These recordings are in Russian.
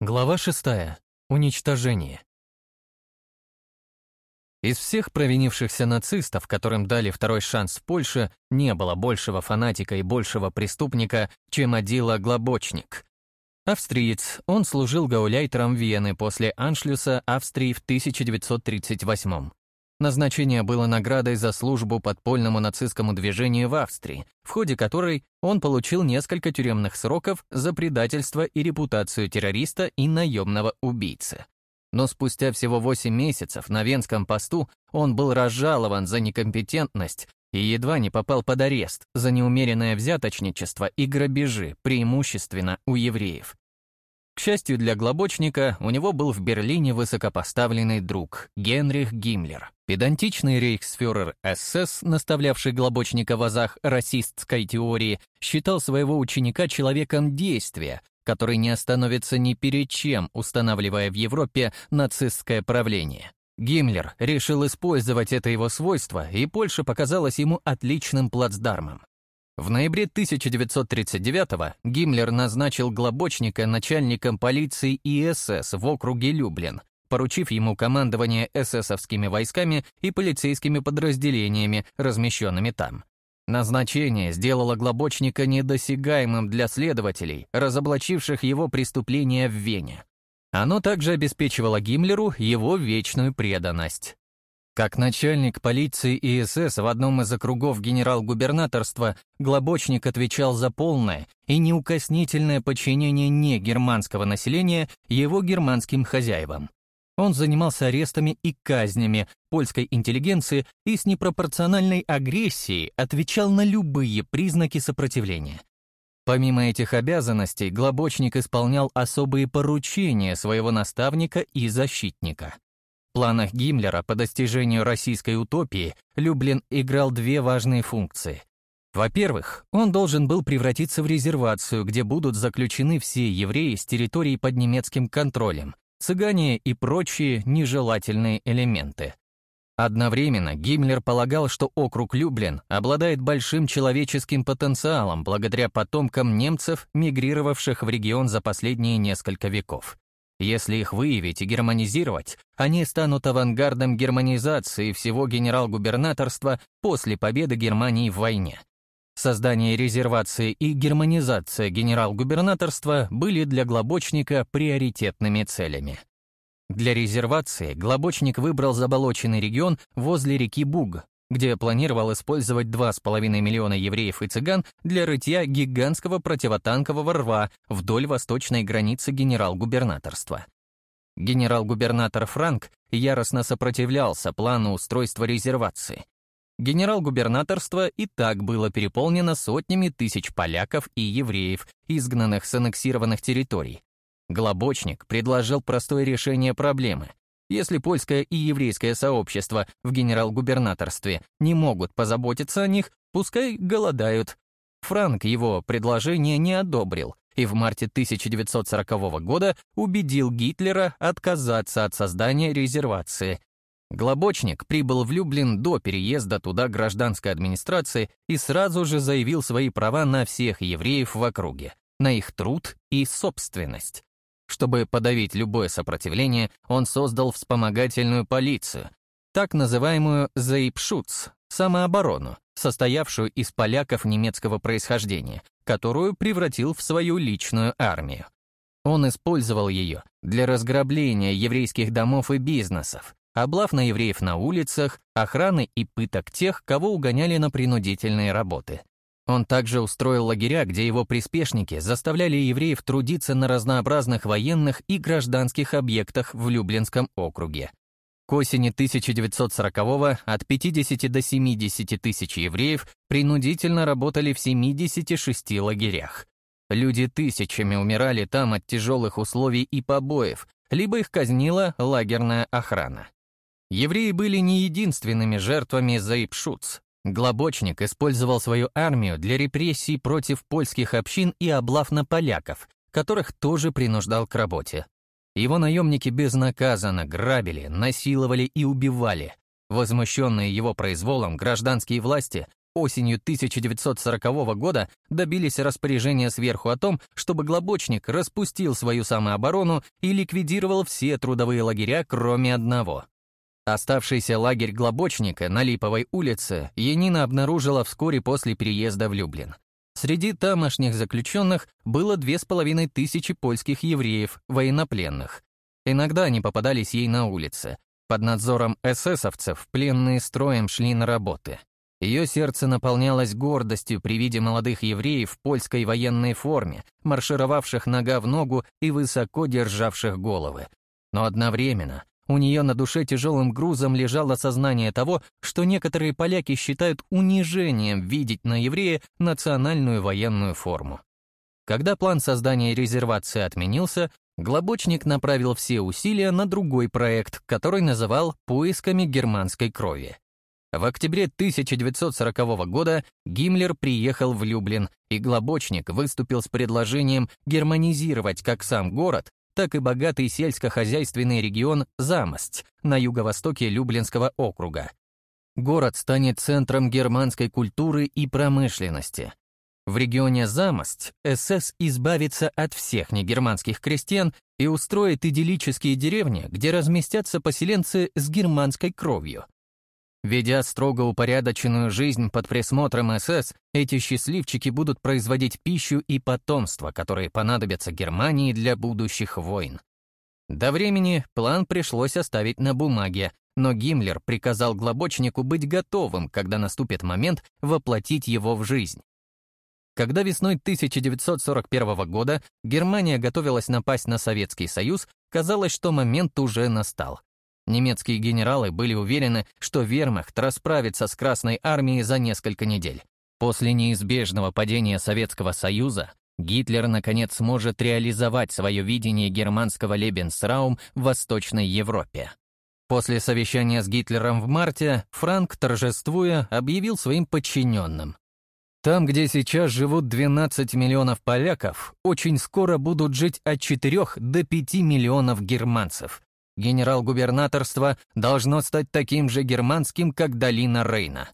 Глава 6. Уничтожение. Из всех провинившихся нацистов, которым дали второй шанс в Польше, не было большего фанатика и большего преступника, чем Адила Глобочник. Австриец, он служил гауляйтером Вены после аншлюса Австрии в 1938 Назначение было наградой за службу подпольному нацистскому движению в Австрии, в ходе которой он получил несколько тюремных сроков за предательство и репутацию террориста и наемного убийцы. Но спустя всего 8 месяцев на Венском посту он был разжалован за некомпетентность и едва не попал под арест за неумеренное взяточничество и грабежи, преимущественно у евреев. К счастью для Глобочника, у него был в Берлине высокопоставленный друг Генрих Гиммлер, педантичный рейхсфюрер СС, наставлявший Глобочника в азах расистской теории, считал своего ученика человеком действия, который не остановится ни перед чем, устанавливая в Европе нацистское правление. Гиммлер решил использовать это его свойство, и Польша показалась ему отличным плацдармом. В ноябре 1939-го Гиммлер назначил Глобочника начальником полиции ИСС в округе Люблин, поручив ему командование эсэсовскими войсками и полицейскими подразделениями, размещенными там. Назначение сделало Глобочника недосягаемым для следователей, разоблачивших его преступления в Вене. Оно также обеспечивало Гиммлеру его вечную преданность. Как начальник полиции и СС в одном из округов генерал-губернаторства Глобочник отвечал за полное и неукоснительное подчинение не германского населения его германским хозяевам. Он занимался арестами и казнями польской интеллигенции и с непропорциональной агрессией отвечал на любые признаки сопротивления. Помимо этих обязанностей, Глобочник исполнял особые поручения своего наставника и защитника планах Гиммлера по достижению российской утопии Люблин играл две важные функции. Во-первых, он должен был превратиться в резервацию, где будут заключены все евреи с территории под немецким контролем, цыгане и прочие нежелательные элементы. Одновременно Гиммлер полагал, что округ Люблин обладает большим человеческим потенциалом благодаря потомкам немцев, мигрировавших в регион за последние несколько веков. Если их выявить и германизировать, они станут авангардом германизации всего генерал-губернаторства после победы Германии в войне. Создание резервации и германизация генерал-губернаторства были для Глобочника приоритетными целями. Для резервации Глобочник выбрал заболоченный регион возле реки Буг, где планировал использовать 2,5 миллиона евреев и цыган для рытья гигантского противотанкового рва вдоль восточной границы генерал-губернаторства. Генерал-губернатор Франк яростно сопротивлялся плану устройства резервации. Генерал-губернаторство и так было переполнено сотнями тысяч поляков и евреев, изгнанных с аннексированных территорий. Глобочник предложил простое решение проблемы если польское и еврейское сообщество в генерал-губернаторстве не могут позаботиться о них, пускай голодают. Франк его предложение не одобрил и в марте 1940 года убедил Гитлера отказаться от создания резервации. Глобочник прибыл в Люблин до переезда туда гражданской администрации и сразу же заявил свои права на всех евреев в округе, на их труд и собственность. Чтобы подавить любое сопротивление, он создал вспомогательную полицию, так называемую «зейпшутц» — самооборону, состоявшую из поляков немецкого происхождения, которую превратил в свою личную армию. Он использовал ее для разграбления еврейских домов и бизнесов, облав на евреев на улицах, охраны и пыток тех, кого угоняли на принудительные работы. Он также устроил лагеря, где его приспешники заставляли евреев трудиться на разнообразных военных и гражданских объектах в Люблинском округе. К осени 1940-го от 50 до 70 тысяч евреев принудительно работали в 76 лагерях. Люди тысячами умирали там от тяжелых условий и побоев, либо их казнила лагерная охрана. Евреи были не единственными жертвами Заипшуц. Глобочник использовал свою армию для репрессий против польских общин и облав на поляков, которых тоже принуждал к работе. Его наемники безнаказанно грабили, насиловали и убивали. Возмущенные его произволом гражданские власти осенью 1940 года добились распоряжения сверху о том, чтобы Глобочник распустил свою самооборону и ликвидировал все трудовые лагеря, кроме одного. Оставшийся лагерь Глобочника на Липовой улице Янина обнаружила вскоре после переезда в Люблин. Среди тамошних заключенных было две с половиной тысячи польских евреев, военнопленных. Иногда они попадались ей на улице. Под надзором эсэсовцев пленные строем шли на работы. Ее сердце наполнялось гордостью при виде молодых евреев в польской военной форме, маршировавших нога в ногу и высоко державших головы. Но одновременно у нее на душе тяжелым грузом лежало сознание того, что некоторые поляки считают унижением видеть на еврея национальную военную форму. Когда план создания резервации отменился, Глобочник направил все усилия на другой проект, который называл «поисками германской крови». В октябре 1940 года Гиммлер приехал в Люблин, и Глобочник выступил с предложением германизировать как сам город, так и богатый сельскохозяйственный регион Замость на юго-востоке Люблинского округа. Город станет центром германской культуры и промышленности. В регионе Замость СС избавится от всех негерманских крестьян и устроит идиллические деревни, где разместятся поселенцы с германской кровью. Ведя строго упорядоченную жизнь под присмотром СС, эти счастливчики будут производить пищу и потомство, которые понадобятся Германии для будущих войн. До времени план пришлось оставить на бумаге, но Гиммлер приказал Глобочнику быть готовым, когда наступит момент воплотить его в жизнь. Когда весной 1941 года Германия готовилась напасть на Советский Союз, казалось, что момент уже настал. Немецкие генералы были уверены, что вермахт расправится с Красной армией за несколько недель. После неизбежного падения Советского Союза Гитлер, наконец, сможет реализовать свое видение германского Лебенсраум в Восточной Европе. После совещания с Гитлером в марте Франк, торжествуя, объявил своим подчиненным. Там, где сейчас живут 12 миллионов поляков, очень скоро будут жить от 4 до 5 миллионов германцев генерал-губернаторство должно стать таким же германским, как долина Рейна.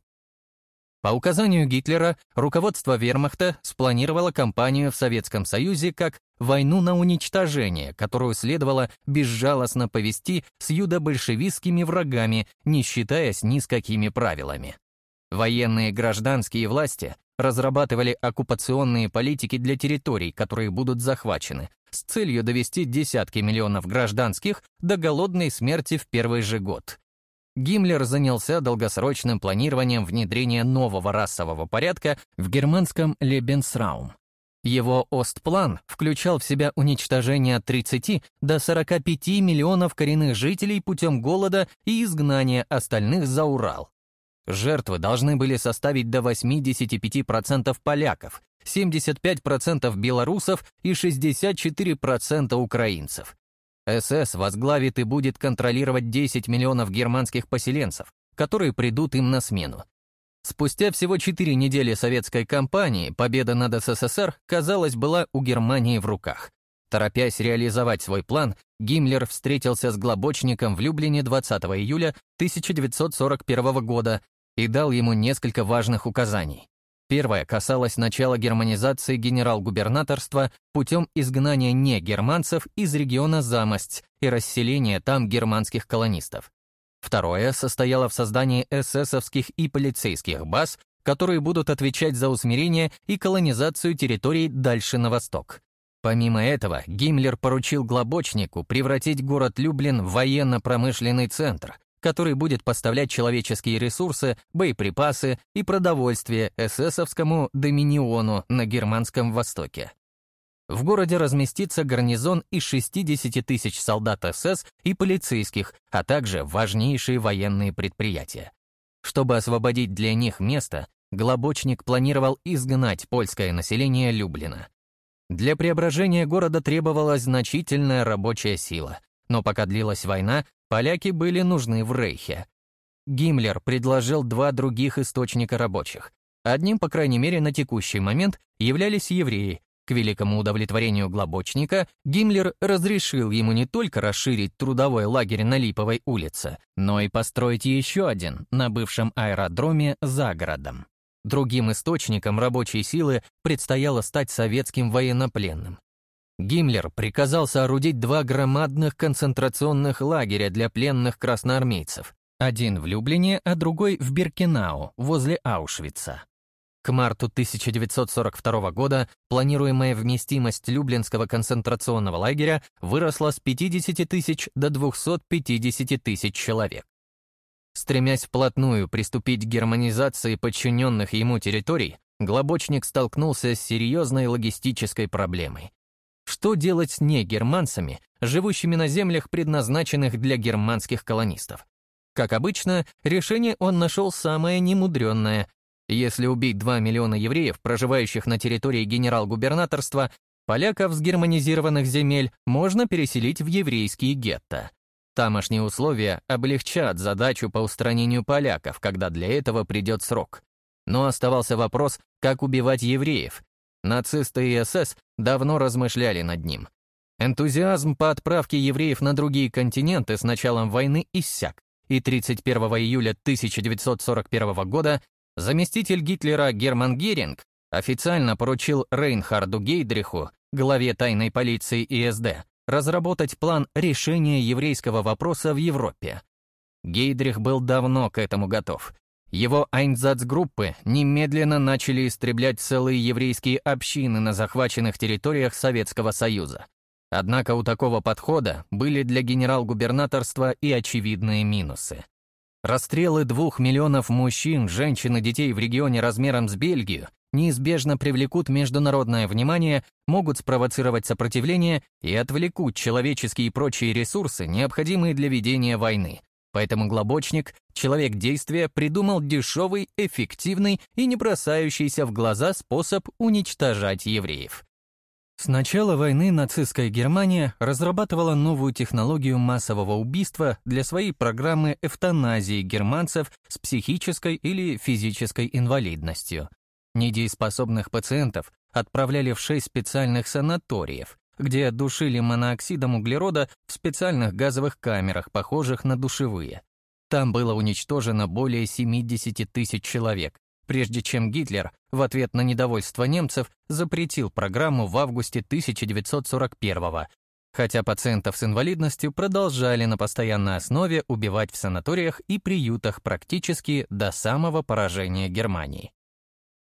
По указанию Гитлера, руководство вермахта спланировало кампанию в Советском Союзе как «войну на уничтожение», которую следовало безжалостно повести с юдо-большевистскими врагами, не считаясь ни с какими правилами. Военные гражданские власти разрабатывали оккупационные политики для территорий, которые будут захвачены, с целью довести десятки миллионов гражданских до голодной смерти в первый же год. Гиммлер занялся долгосрочным планированием внедрения нового расового порядка в германском Лебенсраум. Его Остплан включал в себя уничтожение от 30 до 45 миллионов коренных жителей путем голода и изгнания остальных за Урал. Жертвы должны были составить до 85% поляков, 75% белорусов и 64% украинцев. СС возглавит и будет контролировать 10 миллионов германских поселенцев, которые придут им на смену. Спустя всего 4 недели советской кампании победа над СССР, казалось, была у Германии в руках. Торопясь реализовать свой план, Гиммлер встретился с Глобочником в Люблине 20 июля 1941 года и дал ему несколько важных указаний. Первое касалось начала германизации генерал-губернаторства путем изгнания негерманцев из региона Замость и расселения там германских колонистов. Второе состояло в создании эсэсовских и полицейских баз, которые будут отвечать за усмирение и колонизацию территорий дальше на восток. Помимо этого, Гиммлер поручил Глобочнику превратить город Люблин в военно-промышленный центр, который будет поставлять человеческие ресурсы, боеприпасы и продовольствие эсэсовскому доминиону на Германском Востоке. В городе разместится гарнизон из 60 тысяч солдат СС и полицейских, а также важнейшие военные предприятия. Чтобы освободить для них место, Глобочник планировал изгнать польское население Люблина. Для преображения города требовалась значительная рабочая сила, но пока длилась война, Поляки были нужны в Рейхе. Гиммлер предложил два других источника рабочих. Одним, по крайней мере, на текущий момент являлись евреи. К великому удовлетворению Глобочника Гиммлер разрешил ему не только расширить трудовой лагерь на Липовой улице, но и построить еще один на бывшем аэродроме за городом. Другим источником рабочей силы предстояло стать советским военнопленным. Гиммлер приказал соорудить два громадных концентрационных лагеря для пленных красноармейцев. Один в Люблине, а другой в Биркенау, возле Аушвица. К марту 1942 года планируемая вместимость Люблинского концентрационного лагеря выросла с 50 тысяч до 250 тысяч человек. Стремясь вплотную приступить к германизации подчиненных ему территорий, Глобочник столкнулся с серьезной логистической проблемой. Что делать с негерманцами, живущими на землях, предназначенных для германских колонистов? Как обычно, решение он нашел самое немудренное если убить 2 миллиона евреев, проживающих на территории генерал-губернаторства, поляков с германизированных земель можно переселить в еврейские гетто. Тамошние условия облегчат задачу по устранению поляков, когда для этого придет срок. Но оставался вопрос, как убивать евреев. Нацисты и СС давно размышляли над ним. Энтузиазм по отправке евреев на другие континенты с началом войны иссяк, и 31 июля 1941 года Заместитель Гитлера Герман Геринг официально поручил Рейнхарду Гейдриху, главе тайной полиции ИСД, разработать план решения еврейского вопроса в Европе. Гейдрих был давно к этому готов. Его Айнзацгруппы немедленно начали истреблять целые еврейские общины на захваченных территориях Советского Союза. Однако у такого подхода были для генерал-губернаторства и очевидные минусы. Расстрелы двух миллионов мужчин, женщин и детей в регионе размером с Бельгию неизбежно привлекут международное внимание, могут спровоцировать сопротивление и отвлекут человеческие и прочие ресурсы, необходимые для ведения войны. Поэтому Глобочник, человек действия, придумал дешевый, эффективный и не бросающийся в глаза способ уничтожать евреев. С начала войны нацистская Германия разрабатывала новую технологию массового убийства для своей программы эвтаназии германцев с психической или физической инвалидностью. Недееспособных пациентов отправляли в шесть специальных санаториев, где душили монооксидом углерода в специальных газовых камерах, похожих на душевые. Там было уничтожено более 70 тысяч человек, прежде чем Гитлер в ответ на недовольство немцев запретил программу в августе 1941 хотя пациентов с инвалидностью продолжали на постоянной основе убивать в санаториях и приютах практически до самого поражения Германии.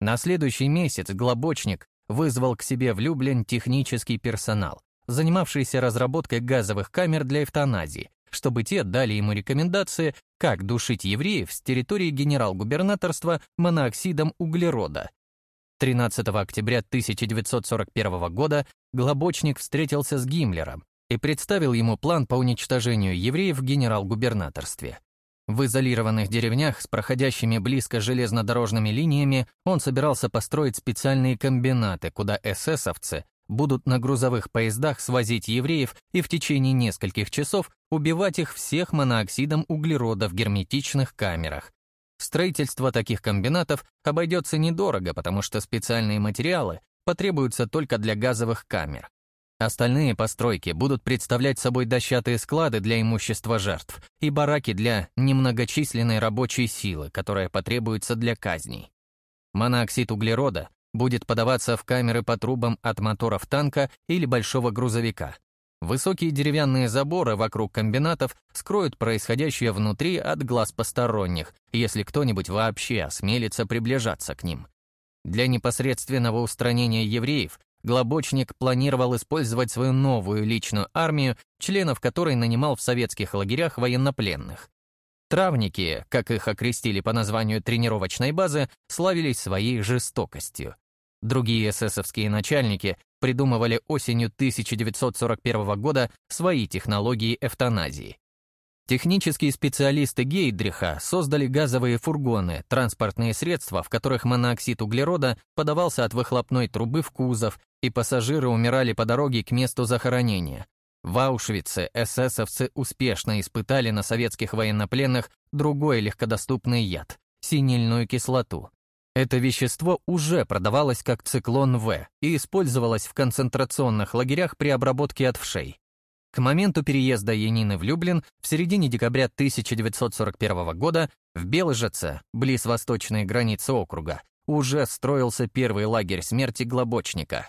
На следующий месяц Глобочник вызвал к себе в Люблин технический персонал, занимавшийся разработкой газовых камер для эвтаназии, чтобы те дали ему рекомендации, как душить евреев с территории генерал-губернаторства монооксидом углерода. 13 октября 1941 года Глобочник встретился с Гиммлером и представил ему план по уничтожению евреев в генерал-губернаторстве. В изолированных деревнях с проходящими близко железнодорожными линиями он собирался построить специальные комбинаты, куда эсэсовцы будут на грузовых поездах свозить евреев и в течение нескольких часов убивать их всех монооксидом углерода в герметичных камерах. Строительство таких комбинатов обойдется недорого, потому что специальные материалы потребуются только для газовых камер. Остальные постройки будут представлять собой дощатые склады для имущества жертв и бараки для немногочисленной рабочей силы, которая потребуется для казней. Монооксид углерода будет подаваться в камеры по трубам от моторов танка или большого грузовика. Высокие деревянные заборы вокруг комбинатов скроют происходящее внутри от глаз посторонних, если кто-нибудь вообще осмелится приближаться к ним. Для непосредственного устранения евреев Глобочник планировал использовать свою новую личную армию, членов которой нанимал в советских лагерях военнопленных. Травники, как их окрестили по названию тренировочной базы, славились своей жестокостью. Другие эсэсовские начальники придумывали осенью 1941 года свои технологии эвтаназии. Технические специалисты Гейдриха создали газовые фургоны, транспортные средства, в которых монооксид углерода подавался от выхлопной трубы в кузов, и пассажиры умирали по дороге к месту захоронения. В Аушвице эсэсовцы успешно испытали на советских военнопленных другой легкодоступный яд – синильную кислоту. Это вещество уже продавалось как циклон В и использовалось в концентрационных лагерях при обработке от вшей. К моменту переезда Янины в Люблин в середине декабря 1941 года в Белыжице, близ восточной границы округа, уже строился первый лагерь смерти Глобочника.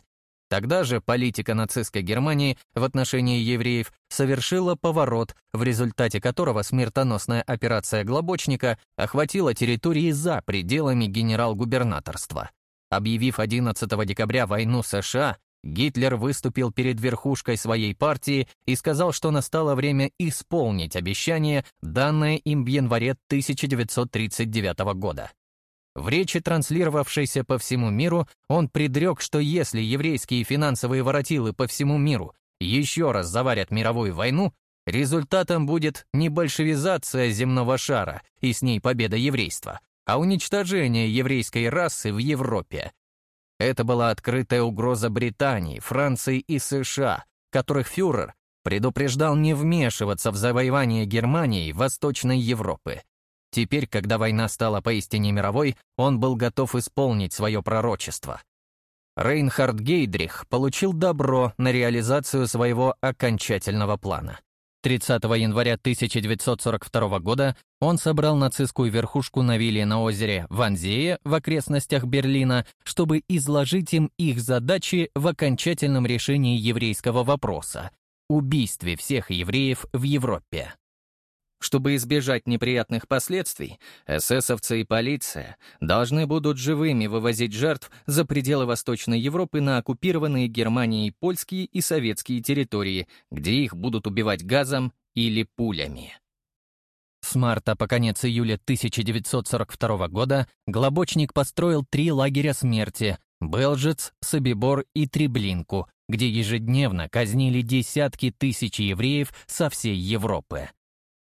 Тогда же политика нацистской Германии в отношении евреев совершила поворот, в результате которого смертоносная операция Глобочника охватила территории за пределами генерал-губернаторства. Объявив 11 декабря войну США, Гитлер выступил перед верхушкой своей партии и сказал, что настало время исполнить обещание, данное им в январе 1939 года. В речи, транслировавшейся по всему миру, он предрек, что если еврейские финансовые воротилы по всему миру еще раз заварят мировую войну, результатом будет не большевизация земного шара и с ней победа еврейства, а уничтожение еврейской расы в Европе. Это была открытая угроза Британии, Франции и США, которых фюрер предупреждал не вмешиваться в завоевание Германии Восточной Европы. Теперь, когда война стала поистине мировой, он был готов исполнить свое пророчество. Рейнхард Гейдрих получил добро на реализацию своего окончательного плана. 30 января 1942 года он собрал нацистскую верхушку на вилле на озере Ванзее в окрестностях Берлина, чтобы изложить им их задачи в окончательном решении еврейского вопроса – убийстве всех евреев в Европе. Чтобы избежать неприятных последствий, эсэсовцы и полиция должны будут живыми вывозить жертв за пределы Восточной Европы на оккупированные Германией польские и советские территории, где их будут убивать газом или пулями. С марта по конец июля 1942 года Глобочник построил три лагеря смерти — Белжец, Собибор и Треблинку, где ежедневно казнили десятки тысяч евреев со всей Европы.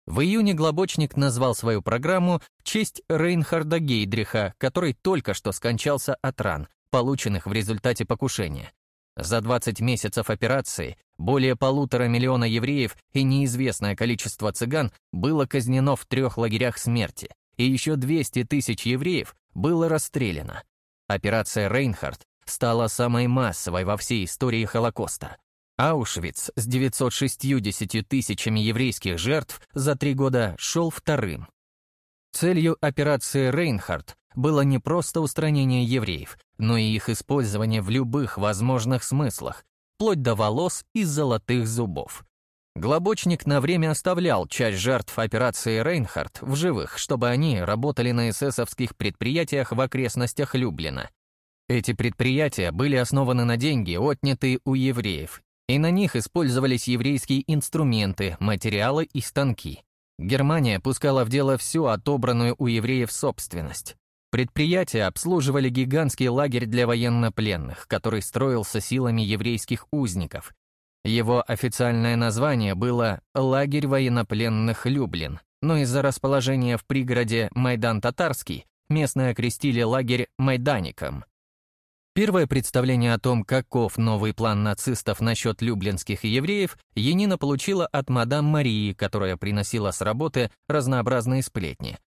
В июне Глобочник назвал свою программу в честь Рейнхарда Гейдриха, который только что скончался от ран, полученных в результате покушения. За 20 месяцев операции более полутора миллиона евреев и неизвестное количество цыган было казнено в трех лагерях смерти, и еще 200 тысяч евреев было расстреляно. Операция «Рейнхард» стала самой массовой во всей истории Холокоста. Аушвиц с 960 тысячами еврейских жертв за три года шел вторым. Целью операции «Рейнхард» было не просто устранение евреев, но и их использование в любых возможных смыслах, вплоть до волос и золотых зубов. Глобочник на время оставлял часть жертв операции «Рейнхард» в живых, чтобы они работали на эсэсовских предприятиях в окрестностях Люблина. Эти предприятия были основаны на деньги, отнятые у евреев, и на них использовались еврейские инструменты, материалы и станки. Германия пускала в дело всю отобранную у евреев собственность. Предприятия обслуживали гигантский лагерь для военнопленных, который строился силами еврейских узников. Его официальное название было «Лагерь военнопленных Люблин», но из-за расположения в пригороде Майдан-Татарский местные окрестили лагерь Майдаником. Первое представление о том, каков новый план нацистов насчет люблинских евреев, Енина получила от мадам Марии, которая приносила с работы разнообразные сплетни.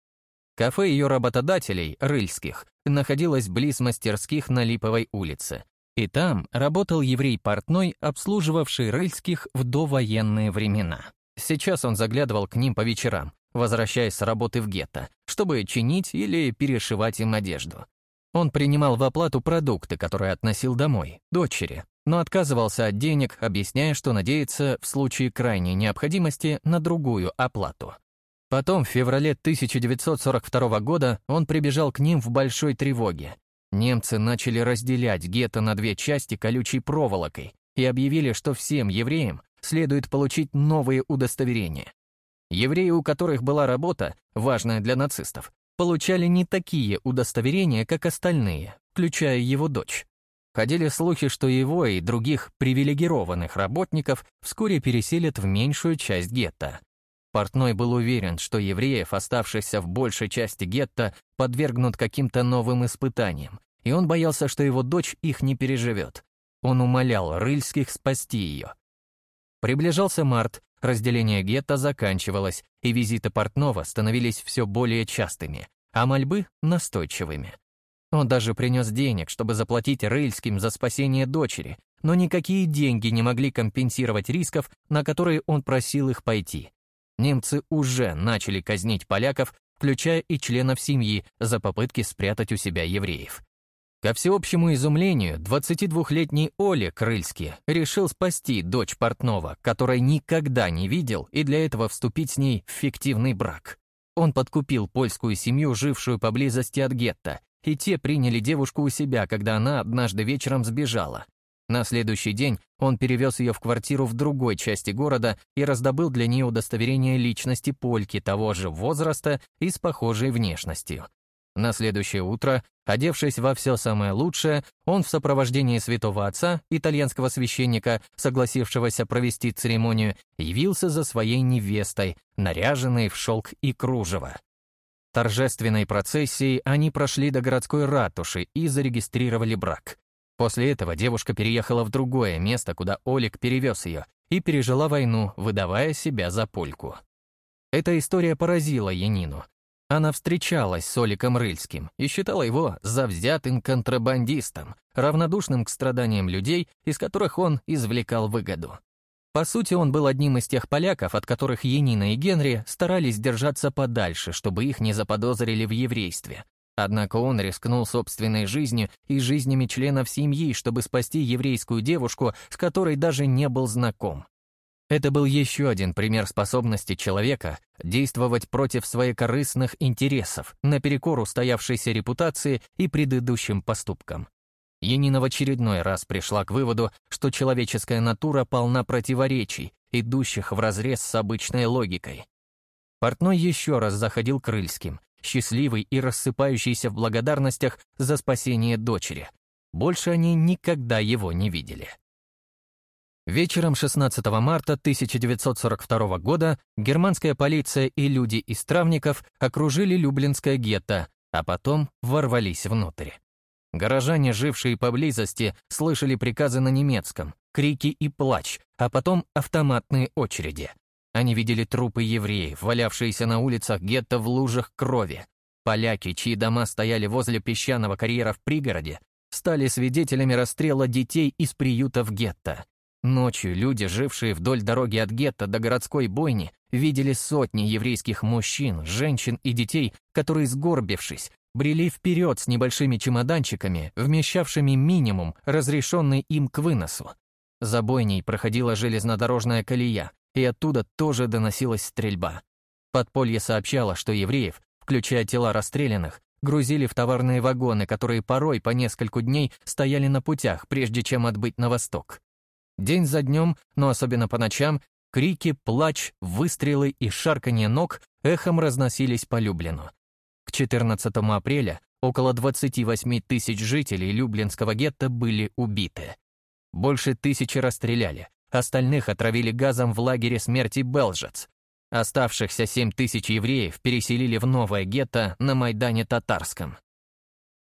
Кафе ее работодателей, рыльских, находилось близ мастерских на Липовой улице. И там работал еврей-портной, обслуживавший рыльских в довоенные времена. Сейчас он заглядывал к ним по вечерам, возвращаясь с работы в гетто, чтобы чинить или перешивать им одежду. Он принимал в оплату продукты, которые относил домой, дочери, но отказывался от денег, объясняя, что надеется в случае крайней необходимости на другую оплату. Потом, в феврале 1942 года, он прибежал к ним в большой тревоге. Немцы начали разделять гетто на две части колючей проволокой и объявили, что всем евреям следует получить новые удостоверения. Евреи, у которых была работа, важная для нацистов, получали не такие удостоверения, как остальные, включая его дочь. Ходили слухи, что его и других привилегированных работников вскоре переселят в меньшую часть гетто. Портной был уверен, что евреев, оставшихся в большей части гетто, подвергнут каким-то новым испытаниям, и он боялся, что его дочь их не переживет. Он умолял Рыльских спасти ее. Приближался март, разделение гетто заканчивалось, и визиты портного становились все более частыми, а мольбы — настойчивыми. Он даже принес денег, чтобы заплатить Рыльским за спасение дочери, но никакие деньги не могли компенсировать рисков, на которые он просил их пойти. Немцы уже начали казнить поляков, включая и членов семьи, за попытки спрятать у себя евреев. Ко всеобщему изумлению, 22-летний Оля Крыльский решил спасти дочь портного, которой никогда не видел, и для этого вступить с ней в фиктивный брак. Он подкупил польскую семью, жившую поблизости от гетто, и те приняли девушку у себя, когда она однажды вечером сбежала. На следующий день он перевез ее в квартиру в другой части города и раздобыл для нее удостоверение личности польки того же возраста и с похожей внешностью. На следующее утро, одевшись во все самое лучшее, он в сопровождении святого отца, итальянского священника, согласившегося провести церемонию, явился за своей невестой, наряженной в шелк и кружево. Торжественной процессией они прошли до городской ратуши и зарегистрировали брак. После этого девушка переехала в другое место, куда Олег перевез ее, и пережила войну, выдавая себя за польку. Эта история поразила Янину, она встречалась с Оликом Рыльским и считала его завзятым контрабандистом, равнодушным к страданиям людей, из которых он извлекал выгоду. По сути, он был одним из тех поляков, от которых Енина и Генри старались держаться подальше, чтобы их не заподозрили в еврействе. Однако он рискнул собственной жизнью и жизнями членов семьи, чтобы спасти еврейскую девушку, с которой даже не был знаком. Это был еще один пример способности человека действовать против своих корыстных интересов, наперекор устоявшейся репутации и предыдущим поступкам. Енина в очередной раз пришла к выводу, что человеческая натура полна противоречий, идущих вразрез с обычной логикой. Портной еще раз заходил крыльским, счастливый и рассыпающийся в благодарностях за спасение дочери. Больше они никогда его не видели. Вечером 16 марта 1942 года германская полиция и люди из травников окружили Люблинское гетто, а потом ворвались внутрь. Горожане, жившие поблизости, слышали приказы на немецком, крики и плач, а потом автоматные очереди. Они видели трупы евреев, валявшиеся на улицах гетто в лужах крови. Поляки, чьи дома стояли возле песчаного карьера в пригороде, стали свидетелями расстрела детей из приютов гетто. Ночью люди, жившие вдоль дороги от гетто до городской бойни, видели сотни еврейских мужчин, женщин и детей, которые, сгорбившись, брели вперед с небольшими чемоданчиками, вмещавшими минимум, разрешенный им к выносу. За бойней проходила железнодорожная колея, и оттуда тоже доносилась стрельба. Подполье сообщало, что евреев, включая тела расстрелянных, грузили в товарные вагоны, которые порой по нескольку дней стояли на путях, прежде чем отбыть на восток. День за днем, но особенно по ночам, крики, плач, выстрелы и шарканье ног эхом разносились по Люблину. К 14 апреля около 28 тысяч жителей Люблинского гетто были убиты. Больше тысячи расстреляли, остальных отравили газом в лагере смерти Белжец. Оставшихся 7 тысяч евреев переселили в новое гетто на Майдане Татарском.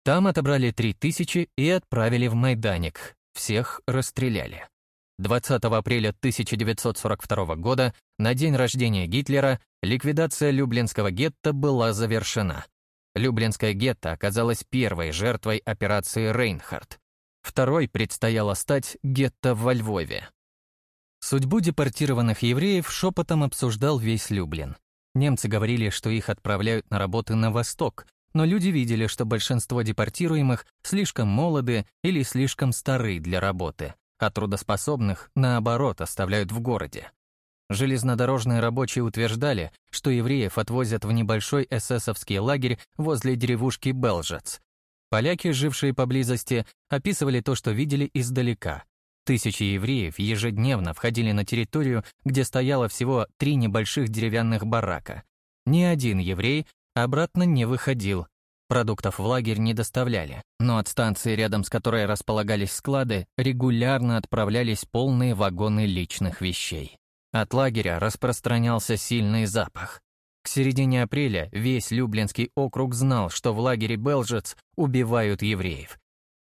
Там отобрали 3 тысячи и отправили в Майданик. Всех расстреляли. 20 апреля 1942 года, на день рождения Гитлера, ликвидация Люблинского гетто была завершена. Люблинское гетто оказалось первой жертвой операции «Рейнхард». Второй предстояло стать гетто во Львове. Судьбу депортированных евреев шепотом обсуждал весь Люблин. Немцы говорили, что их отправляют на работы на восток, но люди видели, что большинство депортируемых слишком молоды или слишком стары для работы а трудоспособных, наоборот, оставляют в городе. Железнодорожные рабочие утверждали, что евреев отвозят в небольшой эсэсовский лагерь возле деревушки Белжец. Поляки, жившие поблизости, описывали то, что видели издалека. Тысячи евреев ежедневно входили на территорию, где стояло всего три небольших деревянных барака. Ни один еврей обратно не выходил, Продуктов в лагерь не доставляли, но от станции, рядом с которой располагались склады, регулярно отправлялись полные вагоны личных вещей. От лагеря распространялся сильный запах. К середине апреля весь Люблинский округ знал, что в лагере Белжец убивают евреев.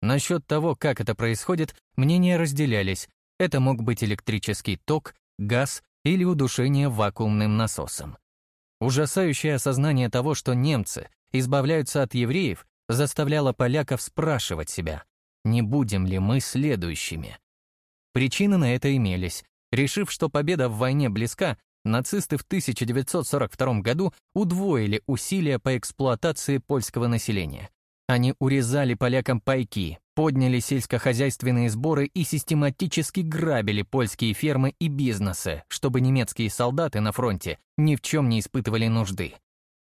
Насчет того, как это происходит, мнения разделялись. Это мог быть электрический ток, газ или удушение вакуумным насосом. Ужасающее осознание того, что немцы избавляются от евреев, заставляло поляков спрашивать себя, не будем ли мы следующими. Причины на это имелись. Решив, что победа в войне близка, нацисты в 1942 году удвоили усилия по эксплуатации польского населения. Они урезали полякам пайки, подняли сельскохозяйственные сборы и систематически грабили польские фермы и бизнесы, чтобы немецкие солдаты на фронте ни в чем не испытывали нужды.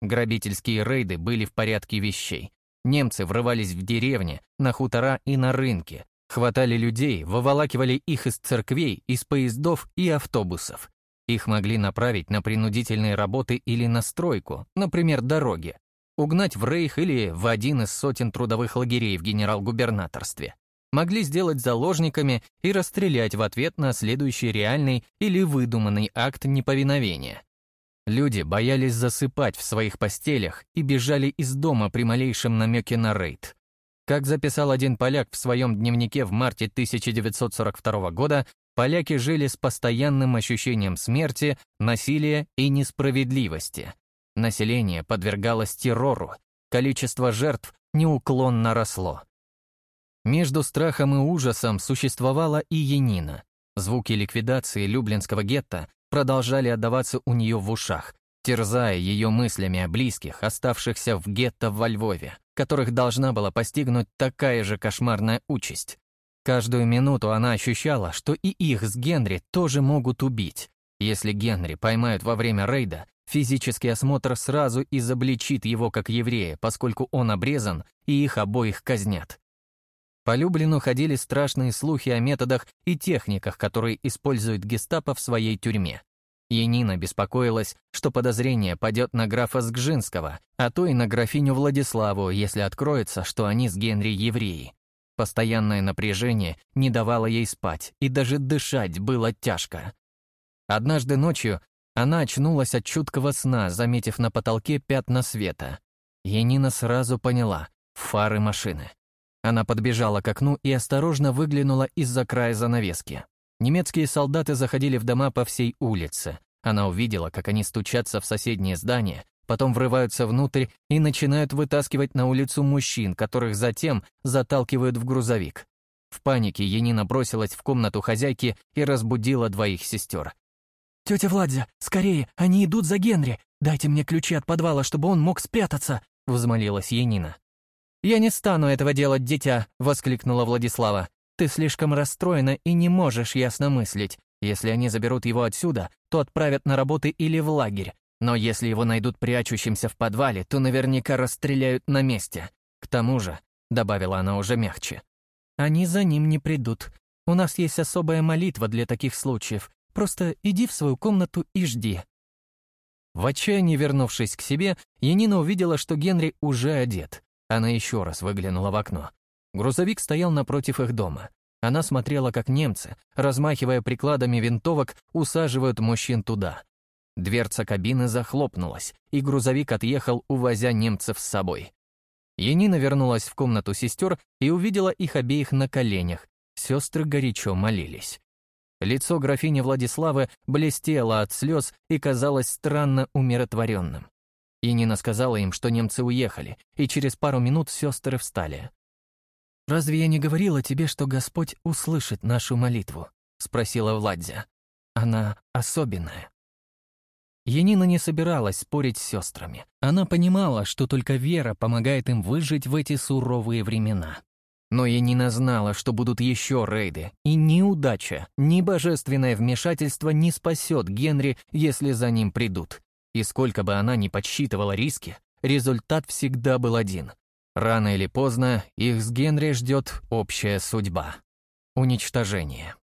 Грабительские рейды были в порядке вещей. Немцы врывались в деревни, на хутора и на рынки, хватали людей, выволакивали их из церквей, из поездов и автобусов. Их могли направить на принудительные работы или на стройку, например, дороги, угнать в Рейх или в один из сотен трудовых лагерей в генерал-губернаторстве. Могли сделать заложниками и расстрелять в ответ на следующий реальный или выдуманный акт неповиновения. Люди боялись засыпать в своих постелях и бежали из дома при малейшем намеке на рейд. Как записал один поляк в своем дневнике в марте 1942 года, поляки жили с постоянным ощущением смерти, насилия и несправедливости. Население подвергалось террору, количество жертв неуклонно росло. Между страхом и ужасом существовала и Янина. Звуки ликвидации Люблинского гетто продолжали отдаваться у нее в ушах, терзая ее мыслями о близких, оставшихся в гетто во Львове, которых должна была постигнуть такая же кошмарная участь. Каждую минуту она ощущала, что и их с Генри тоже могут убить. Если Генри поймают во время рейда, Физический осмотр сразу изобличит его как еврея, поскольку он обрезан, и их обоих казнят. По Люблину ходили страшные слухи о методах и техниках, которые использует гестапо в своей тюрьме. Янина беспокоилась, что подозрение падет на графа Сгжинского, а то и на графиню Владиславу, если откроется, что они с Генри евреи. Постоянное напряжение не давало ей спать, и даже дышать было тяжко. Однажды ночью она очнулась от чуткого сна, заметив на потолке пятна света. Янина сразу поняла — фары машины. Она подбежала к окну и осторожно выглянула из-за края занавески. Немецкие солдаты заходили в дома по всей улице. Она увидела, как они стучатся в соседние здания, потом врываются внутрь и начинают вытаскивать на улицу мужчин, которых затем заталкивают в грузовик. В панике Янина бросилась в комнату хозяйки и разбудила двоих сестер. «Тетя Владзя, скорее, они идут за Генри! Дайте мне ключи от подвала, чтобы он мог спрятаться!» — взмолилась Янина. «Я не стану этого делать, дитя!» — воскликнула Владислава. «Ты слишком расстроена и не можешь ясно мыслить. Если они заберут его отсюда, то отправят на работы или в лагерь. Но если его найдут прячущимся в подвале, то наверняка расстреляют на месте. К тому же», — добавила она уже мягче, — «они за ним не придут. У нас есть особая молитва для таких случаев. Просто иди в свою комнату и жди». В отчаянии вернувшись к себе, Янина увидела, что Генри уже одет. Она еще раз выглянула в окно. Грузовик стоял напротив их дома. Она смотрела, как немцы, размахивая прикладами винтовок, усаживают мужчин туда. Дверца кабины захлопнулась, и грузовик отъехал, увозя немцев с собой. Янина вернулась в комнату сестер и увидела их обеих на коленях. Сестры горячо молились. Лицо графини Владиславы блестело от слез и казалось странно умиротворенным. И Нина сказала им, что немцы уехали, и через пару минут сестры встали. «Разве я не говорила тебе, что Господь услышит нашу молитву?» — спросила Владзя. «Она особенная». Янина не собиралась спорить с сестрами. Она понимала, что только вера помогает им выжить в эти суровые времена. Но Янина знала, что будут еще рейды, и ни удача, ни божественное вмешательство не спасет Генри, если за ним придут. И сколько бы она ни подсчитывала риски, результат всегда был один. Рано или поздно их с Генри ждет общая судьба — уничтожение.